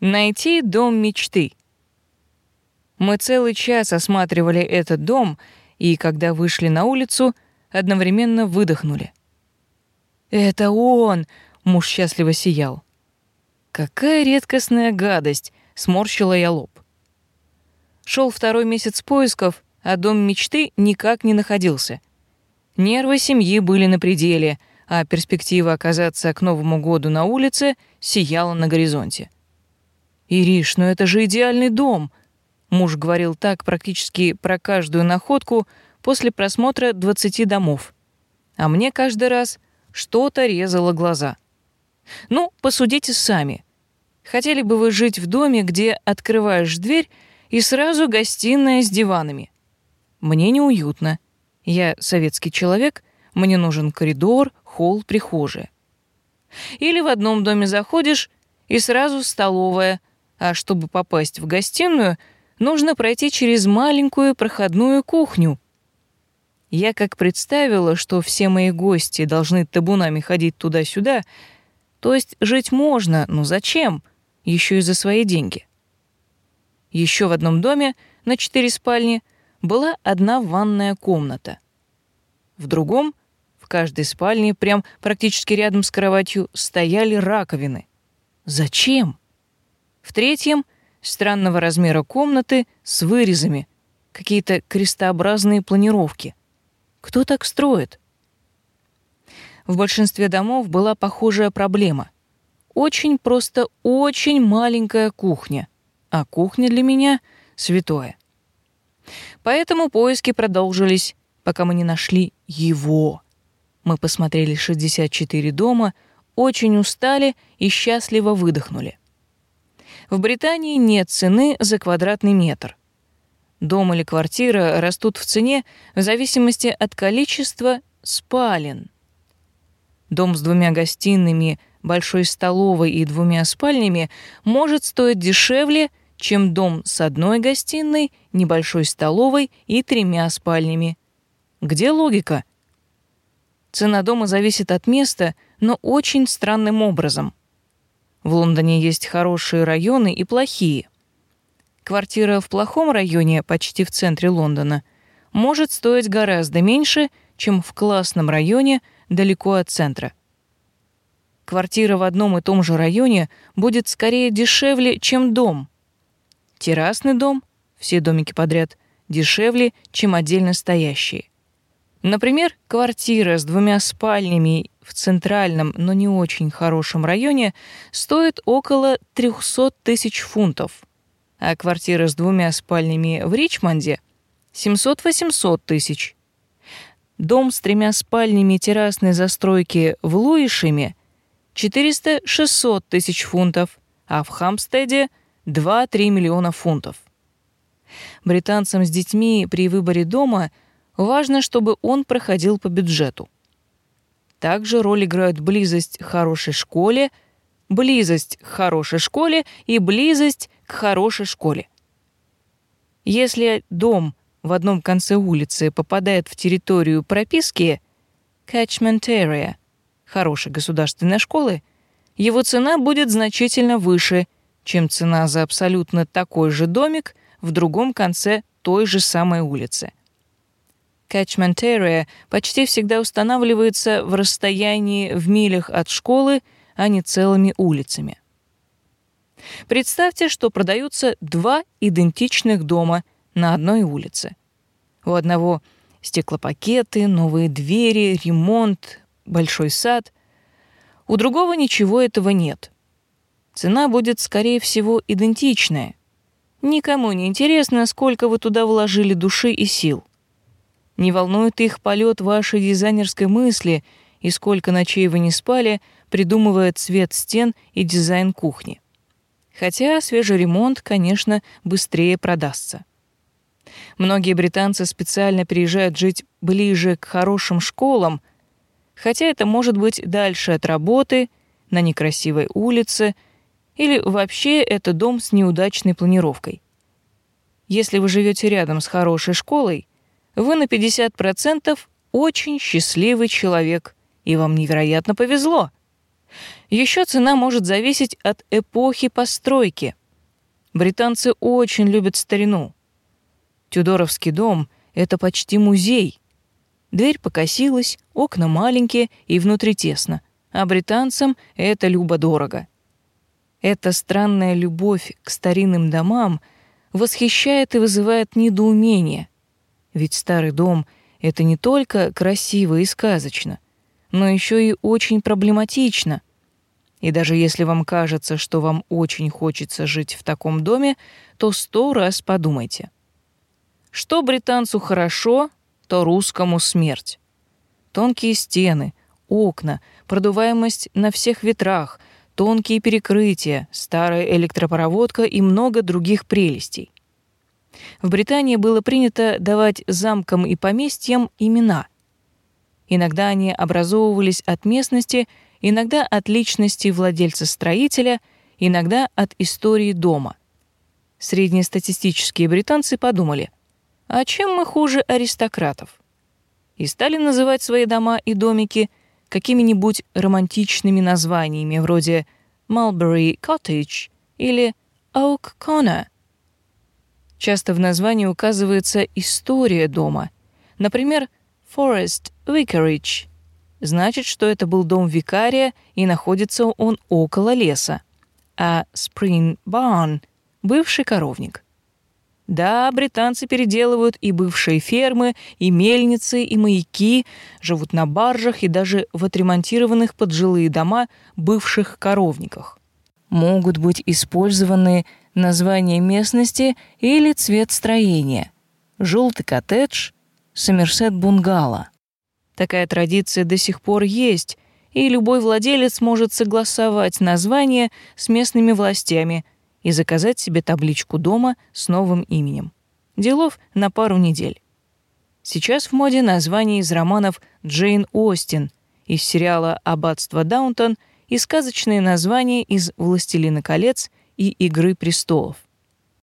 Найти дом мечты. Мы целый час осматривали этот дом, и когда вышли на улицу, одновременно выдохнули. «Это он!» — муж счастливо сиял. «Какая редкостная гадость!» — сморщила я лоб. Шел второй месяц поисков, а дом мечты никак не находился. Нервы семьи были на пределе, а перспектива оказаться к Новому году на улице сияла на горизонте. «Ириш, ну это же идеальный дом!» Муж говорил так практически про каждую находку после просмотра 20 домов. А мне каждый раз что-то резало глаза. Ну, посудите сами. Хотели бы вы жить в доме, где открываешь дверь и сразу гостиная с диванами? Мне неуютно. Я советский человек, мне нужен коридор, холл, прихожая. Или в одном доме заходишь и сразу столовая, а чтобы попасть в гостиную, нужно пройти через маленькую проходную кухню. Я как представила, что все мои гости должны табунами ходить туда-сюда, то есть жить можно, но зачем? Еще и за свои деньги. Еще в одном доме на четыре спальни была одна ванная комната. В другом, в каждой спальне, прям практически рядом с кроватью, стояли раковины. Зачем? В третьем — странного размера комнаты с вырезами, какие-то крестообразные планировки. Кто так строит? В большинстве домов была похожая проблема. Очень просто очень маленькая кухня, а кухня для меня — святое. Поэтому поиски продолжились, пока мы не нашли его. Мы посмотрели 64 дома, очень устали и счастливо выдохнули. В Британии нет цены за квадратный метр. Дом или квартира растут в цене в зависимости от количества спален. Дом с двумя гостиными, большой столовой и двумя спальнями может стоить дешевле, чем дом с одной гостиной, небольшой столовой и тремя спальнями. Где логика? Цена дома зависит от места, но очень странным образом. В Лондоне есть хорошие районы и плохие. Квартира в плохом районе, почти в центре Лондона, может стоить гораздо меньше, чем в классном районе далеко от центра. Квартира в одном и том же районе будет скорее дешевле, чем дом. Террасный дом, все домики подряд, дешевле, чем отдельно стоящие. Например, квартира с двумя спальнями в центральном, но не очень хорошем районе стоит около 300 тысяч фунтов, а квартира с двумя спальнями в Ричмонде — 700-800 тысяч. Дом с тремя спальнями террасной застройки в Луишеме — 400-600 тысяч фунтов, а в Хамстеде — 2-3 миллиона фунтов. Британцам с детьми при выборе дома — Важно, чтобы он проходил по бюджету. Также роль играют близость к хорошей школе, близость к хорошей школе и близость к хорошей школе. Если дом в одном конце улицы попадает в территорию прописки catchment area хорошей государственной школы, его цена будет значительно выше, чем цена за абсолютно такой же домик в другом конце той же самой улицы. Catchment Area почти всегда устанавливается в расстоянии в милях от школы, а не целыми улицами. Представьте, что продаются два идентичных дома на одной улице. У одного стеклопакеты, новые двери, ремонт, большой сад. У другого ничего этого нет. Цена будет, скорее всего, идентичная. Никому не интересно, сколько вы туда вложили души и сил. Не волнует их полет вашей дизайнерской мысли и сколько ночей вы не спали, придумывая цвет стен и дизайн кухни. Хотя свежий ремонт, конечно, быстрее продастся. Многие британцы специально приезжают жить ближе к хорошим школам, хотя это может быть дальше от работы, на некрасивой улице или вообще это дом с неудачной планировкой. Если вы живете рядом с хорошей школой, вы на 50% очень счастливый человек, и вам невероятно повезло. Еще цена может зависеть от эпохи постройки. Британцы очень любят старину. Тюдоровский дом — это почти музей. Дверь покосилась, окна маленькие и внутри тесно, а британцам это любо-дорого. Эта странная любовь к старинным домам восхищает и вызывает недоумение. Ведь старый дом — это не только красиво и сказочно, но еще и очень проблематично. И даже если вам кажется, что вам очень хочется жить в таком доме, то сто раз подумайте. Что британцу хорошо, то русскому смерть. Тонкие стены, окна, продуваемость на всех ветрах, тонкие перекрытия, старая электропроводка и много других прелестей. В Британии было принято давать замкам и поместьям имена. Иногда они образовывались от местности, иногда от личности владельца-строителя, иногда от истории дома. Среднестатистические британцы подумали – а чем мы хуже аристократов? И стали называть свои дома и домики какими-нибудь романтичными названиями вроде Mulberry Cottage или Oak Corner. Часто в названии указывается история дома. Например, Forest Vicarage. Значит, что это был дом викария, и находится он около леса. А Spring Barn — бывший коровник. Да, британцы переделывают и бывшие фермы, и мельницы, и маяки, живут на баржах и даже в отремонтированных под жилые дома бывших коровниках. Могут быть использованы название местности или цвет строения. Желтый коттедж, Сомерсет бунгало. Такая традиция до сих пор есть, и любой владелец может согласовать название с местными властями – и заказать себе табличку дома с новым именем. Делов на пару недель. Сейчас в моде название из романов Джейн Остин, из сериала «Аббатство Даунтон» и сказочные названия из «Властелина колец» и «Игры престолов».